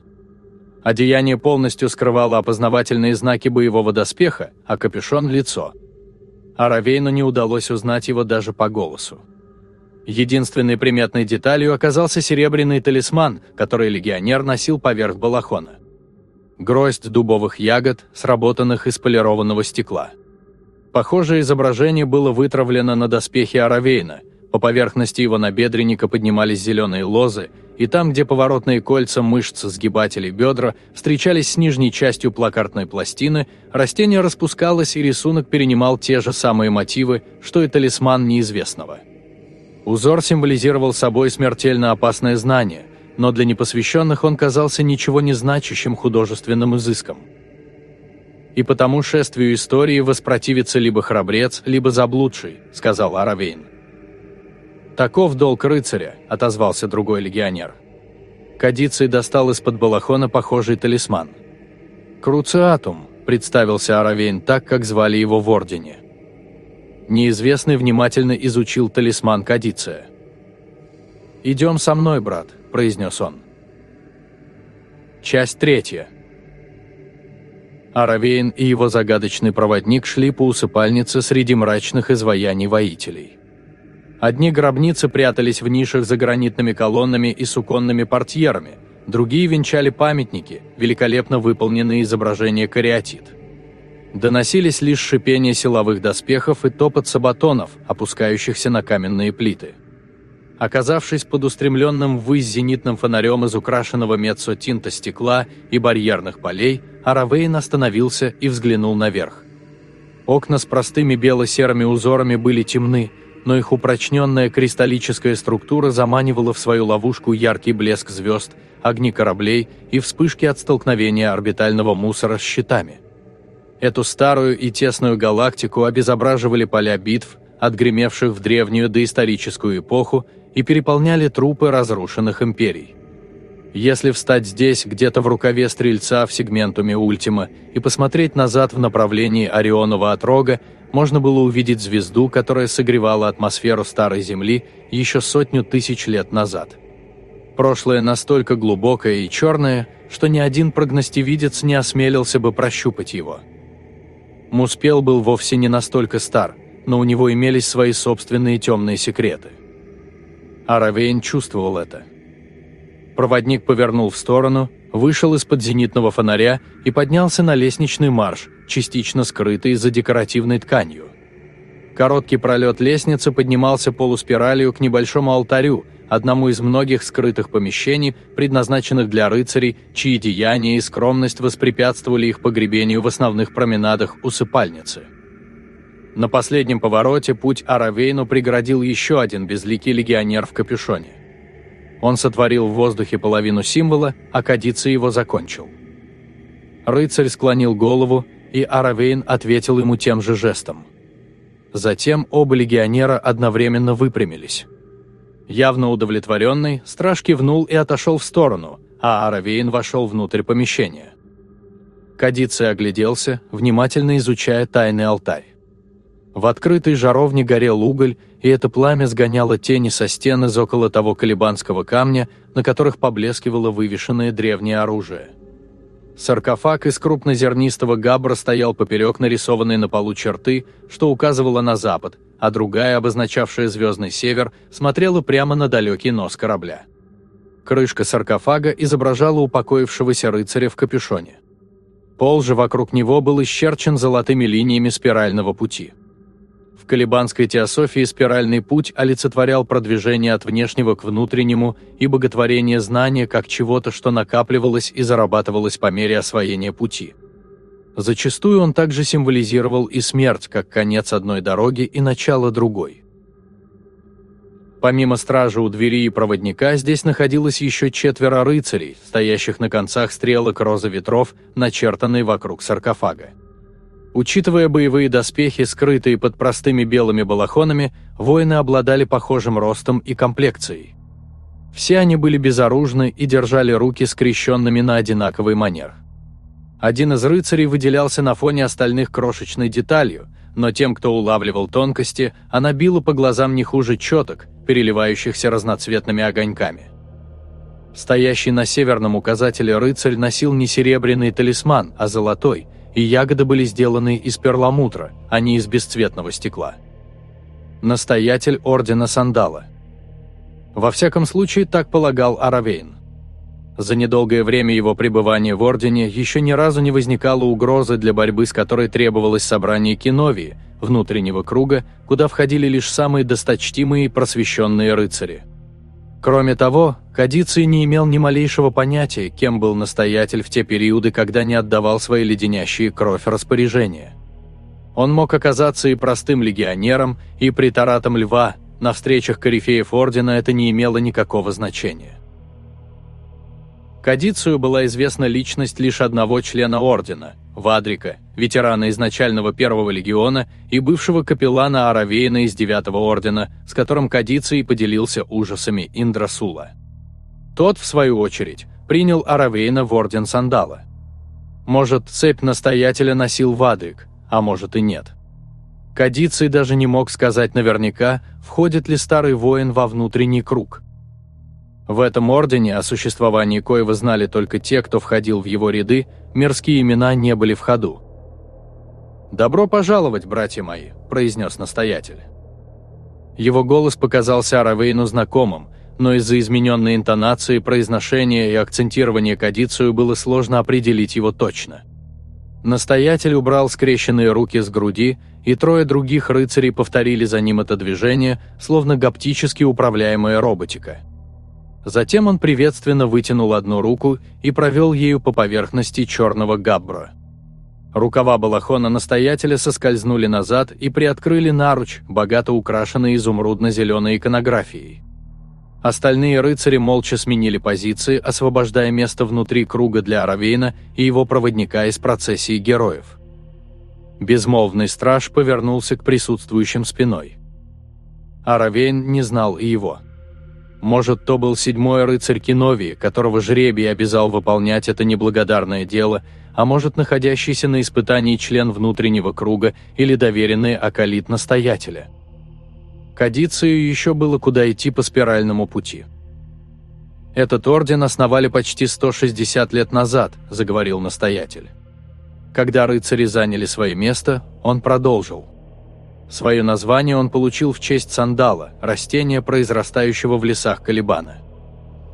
Одеяние полностью скрывало опознавательные знаки боевого доспеха, а капюшон – лицо. Аравейну не удалось узнать его даже по голосу. Единственной приметной деталью оказался серебряный талисман, который легионер носил поверх балахона гроздь дубовых ягод, сработанных из полированного стекла. Похожее изображение было вытравлено на доспехе Аравейна, по поверхности его набедренника поднимались зеленые лозы, и там, где поворотные кольца мышц сгибателей бедра встречались с нижней частью плакартной пластины, растение распускалось и рисунок перенимал те же самые мотивы, что и талисман неизвестного. Узор символизировал собой смертельно опасное знание, но для непосвященных он казался ничего не значащим художественным изыском. «И потому шествию истории воспротивится либо храбрец, либо заблудший», — сказал Аравейн. «Таков долг рыцаря», — отозвался другой легионер. Кадиций достал из-под балахона похожий талисман. «Круциатум», — представился Аравейн так, как звали его в Ордене. Неизвестный внимательно изучил талисман Кадиция. «Идем со мной, брат», – произнес он. Часть третья. Аравейн и его загадочный проводник шли по усыпальнице среди мрачных изваяний воителей. Одни гробницы прятались в нишах за гранитными колоннами и суконными портьерами, другие венчали памятники, великолепно выполненные изображения кариатид. Доносились лишь шипение силовых доспехов и топот сабатонов, опускающихся на каменные плиты. Оказавшись под устремленным ввысь зенитным фонарем из украшенного меццо-тинта стекла и барьерных полей, Аравейн остановился и взглянул наверх. Окна с простыми бело-серыми узорами были темны, но их упрочненная кристаллическая структура заманивала в свою ловушку яркий блеск звезд, огни кораблей и вспышки от столкновения орбитального мусора с щитами. Эту старую и тесную галактику обезображивали поля битв, отгремевших в древнюю доисторическую эпоху, и переполняли трупы разрушенных империй. Если встать здесь, где-то в рукаве стрельца в сегментуме Ультима, и посмотреть назад в направлении Орионова отрога, можно было увидеть звезду, которая согревала атмосферу Старой Земли еще сотню тысяч лет назад. Прошлое настолько глубокое и черное, что ни один прогностивидец не осмелился бы прощупать его. Муспел был вовсе не настолько стар, но у него имелись свои собственные темные секреты. Аравейн чувствовал это. Проводник повернул в сторону, вышел из-под зенитного фонаря и поднялся на лестничный марш, частично скрытый за декоративной тканью. Короткий пролет лестницы поднимался полуспиралью к небольшому алтарю, одному из многих скрытых помещений, предназначенных для рыцарей, чьи деяния и скромность воспрепятствовали их погребению в основных променадах усыпальницы. На последнем повороте путь Аравейну преградил еще один безликий легионер в капюшоне. Он сотворил в воздухе половину символа, а Кадица его закончил. Рыцарь склонил голову, и Аравейн ответил ему тем же жестом. Затем оба легионера одновременно выпрямились. Явно удовлетворенный, страж кивнул и отошел в сторону, а Аравейн вошел внутрь помещения. Кадицей огляделся, внимательно изучая тайный алтарь. В открытой жаровне горел уголь, и это пламя сгоняло тени со стен из около того колебанского камня, на которых поблескивало вывешенное древнее оружие. Саркофаг из крупнозернистого габра стоял поперек нарисованной на полу черты, что указывало на запад, а другая, обозначавшая звездный север, смотрела прямо на далекий нос корабля. Крышка саркофага изображала упокоившегося рыцаря в капюшоне. Пол же вокруг него был исчерчен золотыми линиями спирального пути. В колебанской теософии спиральный путь олицетворял продвижение от внешнего к внутреннему и боготворение знания как чего-то, что накапливалось и зарабатывалось по мере освоения пути. Зачастую он также символизировал и смерть, как конец одной дороги и начало другой. Помимо стражи у двери и проводника, здесь находилось еще четверо рыцарей, стоящих на концах стрелок розы ветров, начертанной вокруг саркофага. Учитывая боевые доспехи, скрытые под простыми белыми балахонами, воины обладали похожим ростом и комплекцией. Все они были безоружны и держали руки скрещенными на одинаковый манер. Один из рыцарей выделялся на фоне остальных крошечной деталью, но тем, кто улавливал тонкости, она била по глазам не хуже четок, переливающихся разноцветными огоньками. Стоящий на северном указателе рыцарь носил не серебряный талисман, а золотой – и ягоды были сделаны из перламутра, а не из бесцветного стекла. Настоятель Ордена Сандала. Во всяком случае, так полагал Аравейн. За недолгое время его пребывания в Ордене еще ни разу не возникало угрозы, для борьбы с которой требовалось собрание Киновии, внутреннего круга, куда входили лишь самые досточтимые и просвещенные рыцари. Кроме того, Кадиций не имел ни малейшего понятия, кем был настоятель в те периоды, когда не отдавал свои леденящие кровь распоряжения. Он мог оказаться и простым легионером, и притаратом льва, на встречах корифеев Ордена это не имело никакого значения. Кадицию была известна личность лишь одного члена Ордена – Вадрика, ветерана изначального Первого легиона и бывшего капеллана Аравейна из Девятого Ордена, с которым Кадиций поделился ужасами Индрасула. Тот, в свою очередь, принял Аравейна в Орден Сандала. Может, цепь настоятеля носил Вадрик, а может и нет. Кадиций даже не мог сказать наверняка, входит ли старый воин во внутренний круг – в этом ордене, о существовании коего знали только те, кто входил в его ряды, мирские имена не были в ходу. «Добро пожаловать, братья мои», – произнес настоятель. Его голос показался Аравейну знакомым, но из-за измененной интонации, произношения и акцентирования кадицию было сложно определить его точно. Настоятель убрал скрещенные руки с груди, и трое других рыцарей повторили за ним это движение, словно гаптически управляемая роботика. Затем он приветственно вытянул одну руку и провел ею по поверхности черного габбра. Рукава балахона настоятеля соскользнули назад и приоткрыли наруч, богато украшенный изумрудно-зеленой иконографией. Остальные рыцари молча сменили позиции, освобождая место внутри круга для Аравейна и его проводника из процессии героев. Безмолвный страж повернулся к присутствующим спиной. Аравейн не знал и его. Может, то был седьмой рыцарь Киновии, которого жребий обязал выполнять это неблагодарное дело, а может, находящийся на испытании член внутреннего круга или доверенный акалит настоятеля – к Адицию еще было куда идти по спиральному пути. «Этот орден основали почти 160 лет назад», – заговорил настоятель. Когда рыцари заняли свое место, он продолжил. Свое название он получил в честь сандала, растения, произрастающего в лесах Калибана.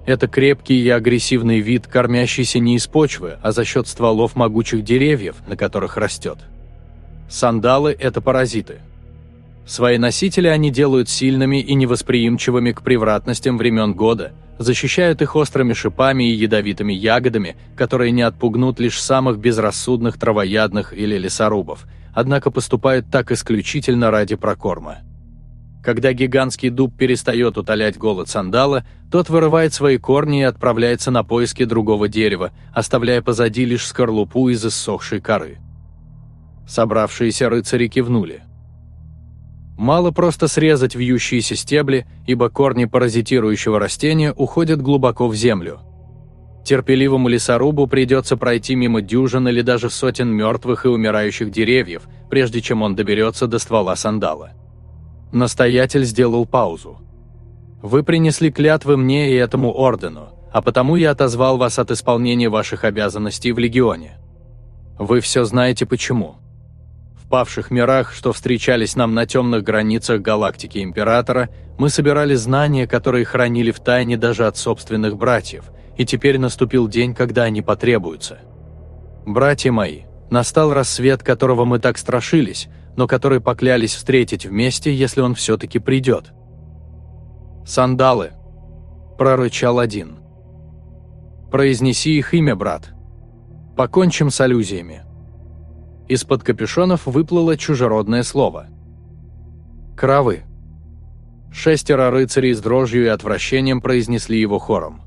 Это крепкий и агрессивный вид, кормящийся не из почвы, а за счет стволов могучих деревьев, на которых растет. Сандалы – это паразиты – Свои носители они делают сильными и невосприимчивыми к превратностям времен года, защищают их острыми шипами и ядовитыми ягодами, которые не отпугнут лишь самых безрассудных травоядных или лесорубов, однако поступают так исключительно ради прокорма. Когда гигантский дуб перестает утолять голод сандала, тот вырывает свои корни и отправляется на поиски другого дерева, оставляя позади лишь скорлупу из иссохшей коры. Собравшиеся рыцари кивнули. Мало просто срезать вьющиеся стебли, ибо корни паразитирующего растения уходят глубоко в землю. Терпеливому лесорубу придется пройти мимо дюжин или даже сотен мертвых и умирающих деревьев, прежде чем он доберется до ствола сандала. Настоятель сделал паузу. «Вы принесли клятвы мне и этому ордену, а потому я отозвал вас от исполнения ваших обязанностей в Легионе. Вы все знаете почему» в павших мирах, что встречались нам на темных границах галактики Императора, мы собирали знания, которые хранили в тайне даже от собственных братьев, и теперь наступил день, когда они потребуются. Братья мои, настал рассвет, которого мы так страшились, но который поклялись встретить вместе, если он все-таки придет. «Сандалы!» – прорычал один. «Произнеси их имя, брат. Покончим с аллюзиями». Из-под капюшонов выплыло чужеродное слово. «Кравы». Шестеро рыцарей с дрожью и отвращением произнесли его хором.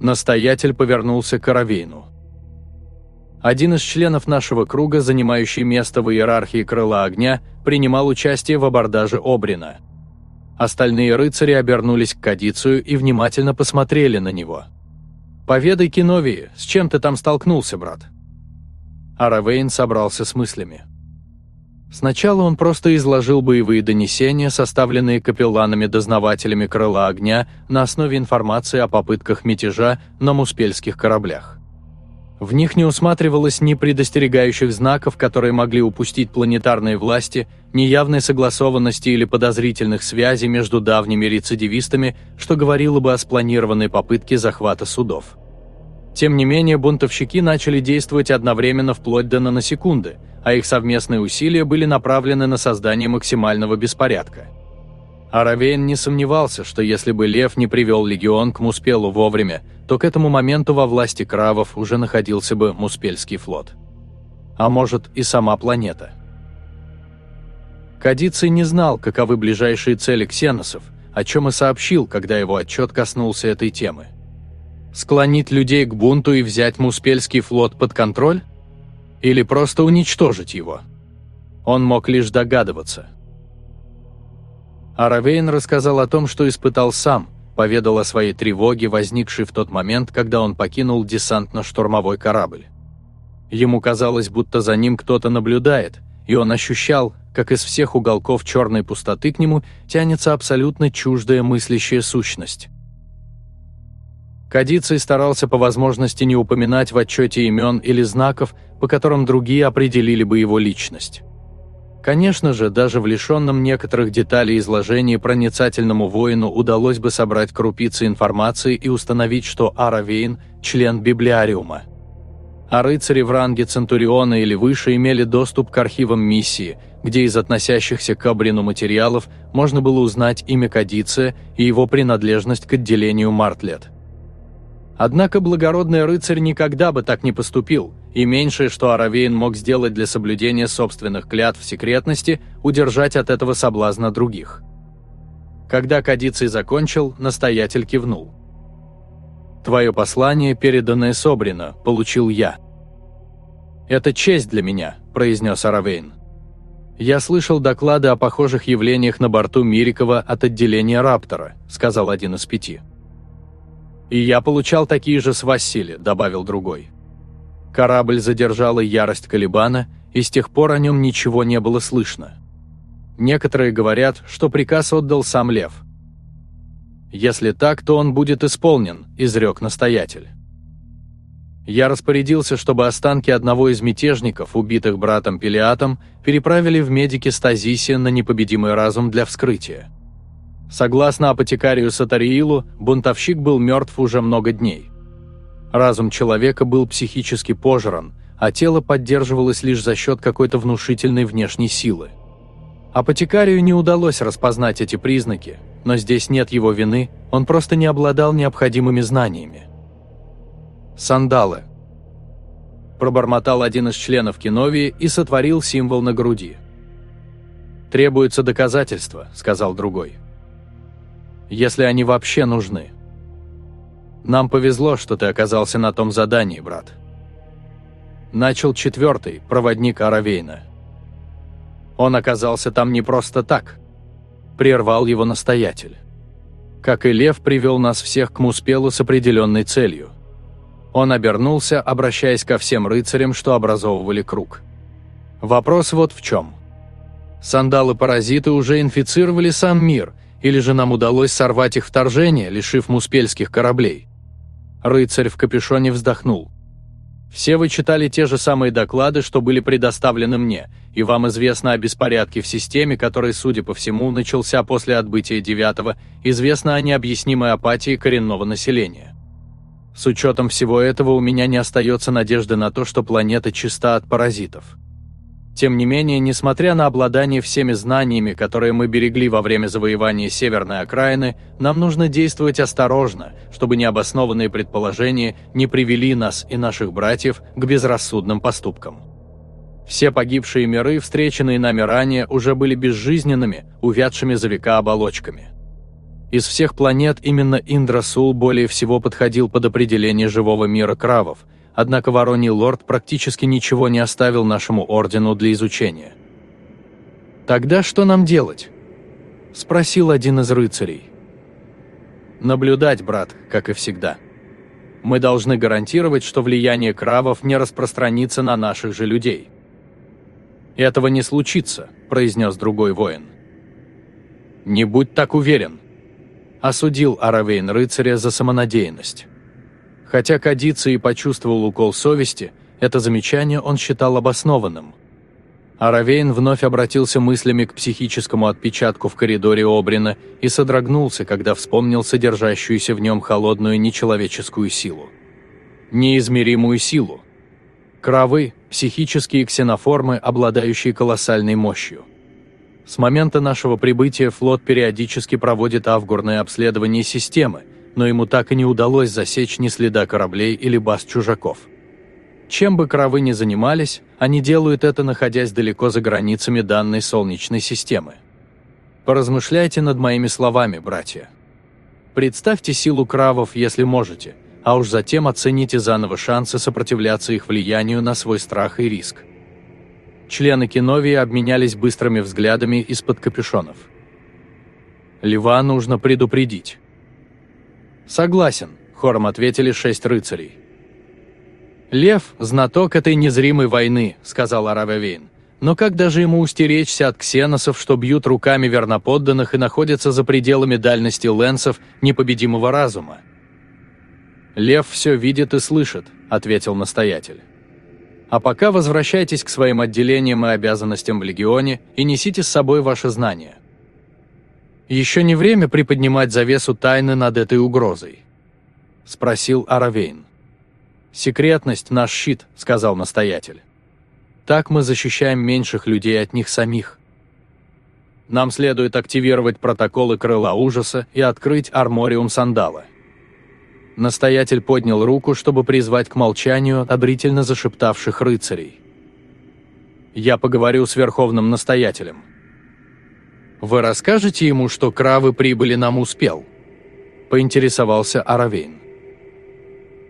Настоятель повернулся к Аравейну. Один из членов нашего круга, занимающий место в иерархии Крыла Огня, принимал участие в абордаже Обрина. Остальные рыцари обернулись к Кадицию и внимательно посмотрели на него. «Поведай Киновии, с чем ты там столкнулся, брат?» Аравейн собрался с мыслями. Сначала он просто изложил боевые донесения, составленные капелланами-дознавателями Крыла Огня на основе информации о попытках мятежа на муспельских кораблях. В них не усматривалось ни предостерегающих знаков, которые могли упустить планетарные власти, ни явной согласованности или подозрительных связей между давними рецидивистами, что говорило бы о спланированной попытке захвата судов. Тем не менее, бунтовщики начали действовать одновременно вплоть до наносекунды, а их совместные усилия были направлены на создание максимального беспорядка. Аравейн не сомневался, что если бы Лев не привел легион к Муспелу вовремя, то к этому моменту во власти кравов уже находился бы Муспельский флот. А может и сама планета. Кадиций не знал, каковы ближайшие цели ксеносов, о чем и сообщил, когда его отчет коснулся этой темы. Склонить людей к бунту и взять Муспельский флот под контроль? Или просто уничтожить его? Он мог лишь догадываться. Аравейн рассказал о том, что испытал сам, поведал о своей тревоге, возникшей в тот момент, когда он покинул десантно-штурмовой корабль. Ему казалось, будто за ним кто-то наблюдает, и он ощущал, как из всех уголков черной пустоты к нему тянется абсолютно чуждая мыслящая сущность. Кадиций старался по возможности не упоминать в отчете имен или знаков, по которым другие определили бы его личность. Конечно же, даже в лишенном некоторых деталей изложении проницательному воину удалось бы собрать крупицы информации и установить, что Аравейн – член библиариума. А рыцари в ранге Центуриона или выше имели доступ к архивам миссии, где из относящихся к Абрину материалов можно было узнать имя Кадиция и его принадлежность к отделению Мартлет. Однако благородный рыцарь никогда бы так не поступил, и меньшее, что Аравейн мог сделать для соблюдения собственных клятв секретности, удержать от этого соблазна других. Когда Кадиций закончил, настоятель кивнул. «Твое послание, переданное Собрина, получил я». «Это честь для меня», – произнес Аравейн. «Я слышал доклады о похожих явлениях на борту Мирикова от отделения Раптора», – сказал один из пяти. «И я получал такие же с Васили», – добавил другой. Корабль задержала ярость Калибана, и с тех пор о нем ничего не было слышно. Некоторые говорят, что приказ отдал сам Лев. «Если так, то он будет исполнен», – изрек настоятель. Я распорядился, чтобы останки одного из мятежников, убитых братом Пелиатом, переправили в медики Стазисе на непобедимый разум для вскрытия. Согласно апотекарию Сатариилу, бунтовщик был мертв уже много дней. Разум человека был психически пожран, а тело поддерживалось лишь за счет какой-то внушительной внешней силы. Апотекарию не удалось распознать эти признаки, но здесь нет его вины, он просто не обладал необходимыми знаниями. «Сандалы», – пробормотал один из членов Киновии и сотворил символ на груди. «Требуются доказательства», – сказал другой. «Если они вообще нужны». Нам повезло, что ты оказался на том задании, брат. Начал четвертый, проводник Аравейна. Он оказался там не просто так. Прервал его настоятель. Как и Лев привел нас всех к Муспелу с определенной целью. Он обернулся, обращаясь ко всем рыцарям, что образовывали круг. Вопрос вот в чем. Сандалы-паразиты уже инфицировали сам мир, или же нам удалось сорвать их вторжение, лишив муспельских кораблей? Рыцарь в капюшоне вздохнул. «Все вы читали те же самые доклады, что были предоставлены мне, и вам известно о беспорядке в системе, который, судя по всему, начался после отбытия девятого, известно о необъяснимой апатии коренного населения. С учетом всего этого у меня не остается надежды на то, что планета чиста от паразитов. Тем не менее, несмотря на обладание всеми знаниями, которые мы берегли во время завоевания северной окраины, нам нужно действовать осторожно, чтобы необоснованные предположения не привели нас и наших братьев к безрассудным поступкам. Все погибшие миры, встреченные нами ранее, уже были безжизненными, увядшими за века оболочками. Из всех планет именно Индрасул более всего подходил под определение живого мира кравов – однако Вороний Лорд практически ничего не оставил нашему ордену для изучения. «Тогда что нам делать?» – спросил один из рыцарей. «Наблюдать, брат, как и всегда. Мы должны гарантировать, что влияние кравов не распространится на наших же людей». «Этого не случится», – произнес другой воин. «Не будь так уверен», – осудил Аравейн рыцаря за самонадеянность. Хотя Кадица и почувствовал укол совести, это замечание он считал обоснованным. Аравейн вновь обратился мыслями к психическому отпечатку в коридоре Обрина и содрогнулся, когда вспомнил содержащуюся в нем холодную нечеловеческую силу. Неизмеримую силу. Кровы – психические ксеноформы, обладающие колоссальной мощью. С момента нашего прибытия флот периодически проводит авгурное обследование системы – но ему так и не удалось засечь ни следа кораблей или баз чужаков. Чем бы кровы ни занимались, они делают это, находясь далеко за границами данной Солнечной системы. Поразмышляйте над моими словами, братья. Представьте силу кравов, если можете, а уж затем оцените заново шансы сопротивляться их влиянию на свой страх и риск. Члены Киновии обменялись быстрыми взглядами из-под капюшонов. Льва нужно предупредить. «Согласен», – хором ответили шесть рыцарей. «Лев – знаток этой незримой войны», – сказал Аравевейн. «Но как даже ему устеречься от ксеносов, что бьют руками верноподданных и находятся за пределами дальности лэнсов непобедимого разума?» «Лев все видит и слышит», – ответил настоятель. А пока возвращайтесь к своим отделениям и обязанностям в Легионе и несите с собой ваши знания. Еще не время приподнимать завесу тайны над этой угрозой. Спросил Аравейн. «Секретность – наш щит», – сказал настоятель. «Так мы защищаем меньших людей от них самих». Нам следует активировать протоколы Крыла Ужаса и открыть армориум Сандала. Настоятель поднял руку, чтобы призвать к молчанию одобрительно зашептавших рыцарей. «Я поговорю с Верховным Настоятелем». «Вы расскажете ему, что кравы прибыли нам успел?» – поинтересовался Аравейн.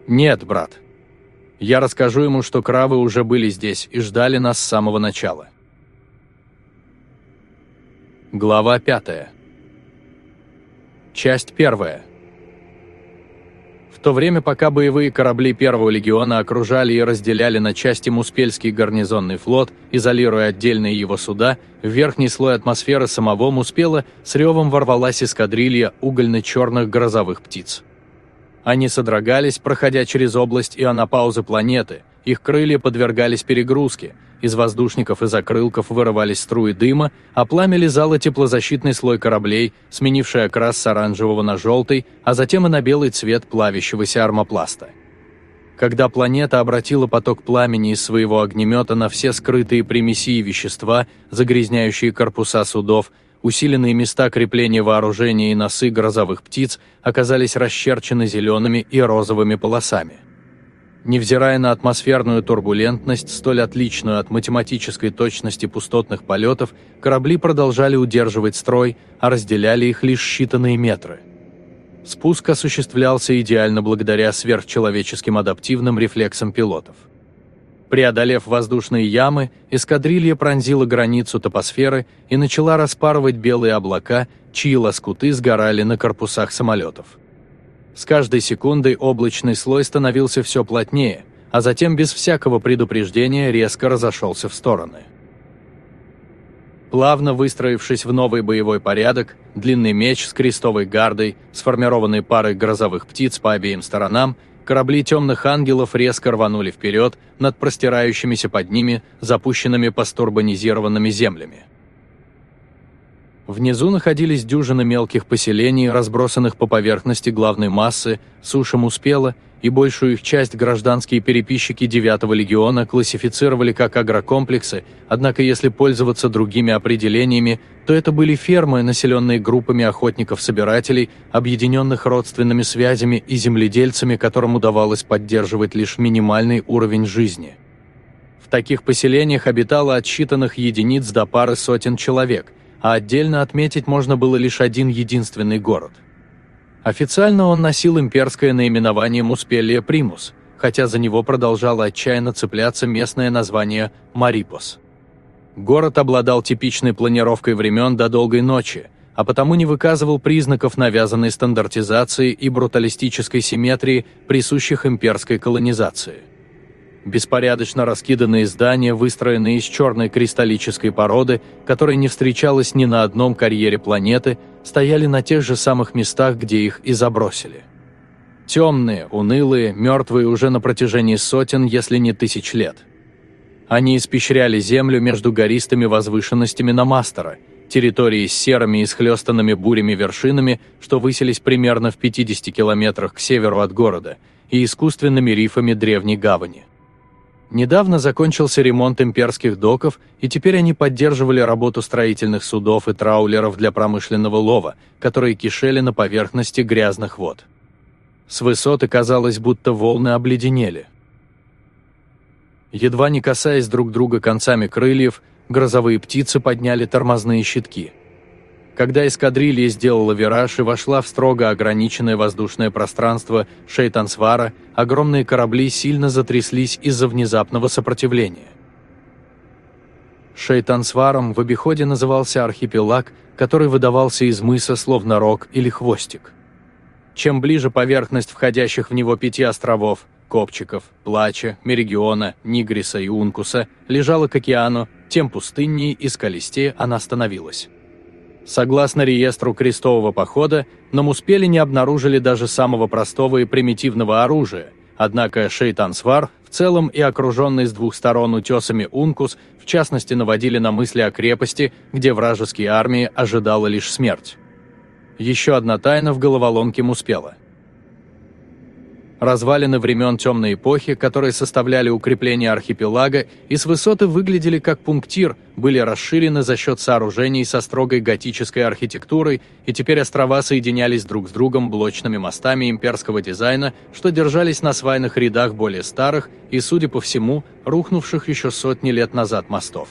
«Нет, брат. Я расскажу ему, что кравы уже были здесь и ждали нас с самого начала». Глава 5. Часть 1. То время, пока боевые корабли Первого легиона окружали и разделяли на части Муспельский гарнизонный флот, изолируя отдельные его суда, в верхний слой атмосферы самого Муспела с ревом ворвалась эскадрилья угольно-черных грозовых птиц. Они содрогались, проходя через область ионопаузы планеты, их крылья подвергались перегрузке – из воздушников и закрылков вырывались струи дыма, а пламя лизало теплозащитный слой кораблей, сменивший окрас с оранжевого на желтый, а затем и на белый цвет плавящегося армопласта. Когда планета обратила поток пламени из своего огнемета на все скрытые примеси и вещества, загрязняющие корпуса судов, усиленные места крепления вооружения и носы грозовых птиц оказались расчерчены зелеными и розовыми полосами. Невзирая на атмосферную турбулентность, столь отличную от математической точности пустотных полетов, корабли продолжали удерживать строй, а разделяли их лишь считанные метры. Спуск осуществлялся идеально благодаря сверхчеловеческим адаптивным рефлексам пилотов. Преодолев воздушные ямы, эскадрилья пронзила границу топосферы и начала распарывать белые облака, чьи лоскуты сгорали на корпусах самолетов. С каждой секундой облачный слой становился все плотнее, а затем без всякого предупреждения резко разошелся в стороны. Плавно выстроившись в новый боевой порядок, длинный меч с крестовой гардой, сформированной парой грозовых птиц по обеим сторонам, корабли темных ангелов резко рванули вперед над простирающимися под ними запущенными пастурбанизированными землями. Внизу находились дюжины мелких поселений, разбросанных по поверхности главной массы, суша успела, и большую их часть гражданские переписчики 9-го легиона классифицировали как агрокомплексы, однако если пользоваться другими определениями, то это были фермы, населенные группами охотников-собирателей, объединенных родственными связями и земледельцами, которым удавалось поддерживать лишь минимальный уровень жизни. В таких поселениях обитало от считанных единиц до пары сотен человек – а отдельно отметить можно было лишь один единственный город. Официально он носил имперское наименование Муспелия Примус, хотя за него продолжало отчаянно цепляться местное название Марипос. Город обладал типичной планировкой времен до долгой ночи, а потому не выказывал признаков навязанной стандартизации и бруталистической симметрии, присущих имперской колонизации – Беспорядочно раскиданные здания, выстроенные из черной кристаллической породы, которой не встречалось ни на одном карьере планеты, стояли на тех же самых местах, где их и забросили. Темные, унылые, мертвые уже на протяжении сотен, если не тысяч лет. Они испещряли землю между гористыми возвышенностями на Мастера, территории с серыми и схлестанными бурями вершинами, что высились примерно в 50 километрах к северу от города, и искусственными рифами древней гавани. Недавно закончился ремонт имперских доков, и теперь они поддерживали работу строительных судов и траулеров для промышленного лова, которые кишели на поверхности грязных вод. С высоты казалось, будто волны обледенели. Едва не касаясь друг друга концами крыльев, грозовые птицы подняли тормозные щитки – когда эскадрилья сделала вираж и вошла в строго ограниченное воздушное пространство Шейтансвара, огромные корабли сильно затряслись из-за внезапного сопротивления. Шейтансваром в обиходе назывался архипелаг, который выдавался из мыса словно рог или хвостик. Чем ближе поверхность входящих в него пяти островов – Копчиков, Плача, Мерегиона, Нигриса и Ункуса – лежала к океану, тем пустыннее и скалистее она становилась. Согласно реестру крестового похода, на Муспеле не обнаружили даже самого простого и примитивного оружия, однако Шейтансвар в целом и окруженный с двух сторон утесами Ункус, в частности, наводили на мысли о крепости, где вражеские армии ожидала лишь смерть. Еще одна тайна в головоломке Муспела – Развалины времен темной эпохи, которые составляли укрепление архипелага и с высоты выглядели как пунктир, были расширены за счет сооружений со строгой готической архитектурой, и теперь острова соединялись друг с другом блочными мостами имперского дизайна, что держались на свайных рядах более старых и, судя по всему, рухнувших еще сотни лет назад мостов.